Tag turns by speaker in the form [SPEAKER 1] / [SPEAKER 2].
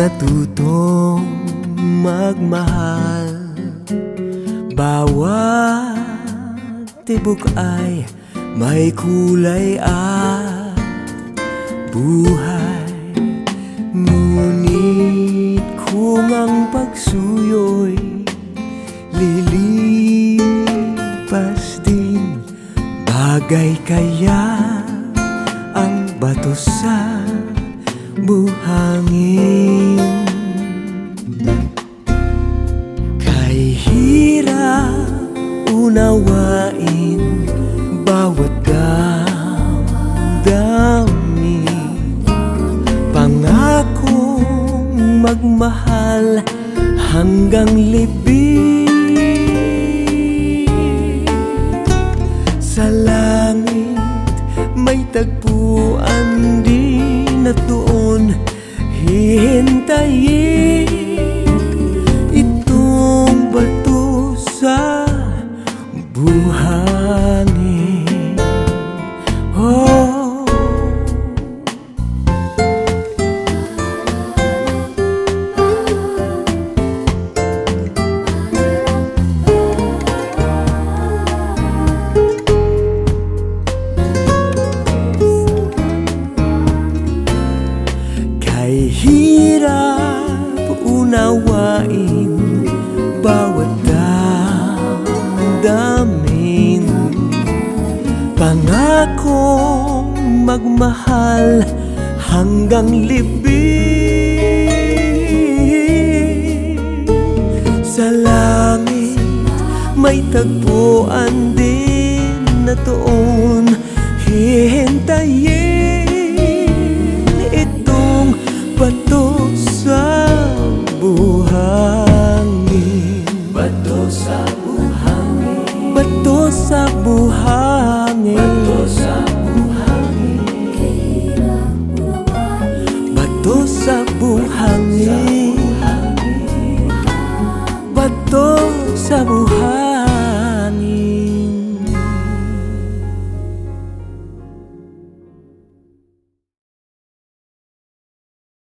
[SPEAKER 1] natutong magmahal. Bawat tibok ay may kulay at buhay. Ngunit kung ang pagsuyo'y lilipas din Bagay kaya bato sa buhangin. Kay hirap unawain bawat damdamin. Pangakong magmahal hanggang libing may tagpuan din at doon hihintayin Itong bato sa buhangin Kay hirap unawain bawat damdamin. Pangakong magmahal hanggang libing. Sa langit may tagpuan din na doon hihintayin angin. Betul sabu
[SPEAKER 2] hangi Betul sabu
[SPEAKER 1] hangi Betul sabu
[SPEAKER 2] hangi Betul sabu
[SPEAKER 1] hangi Betul sabu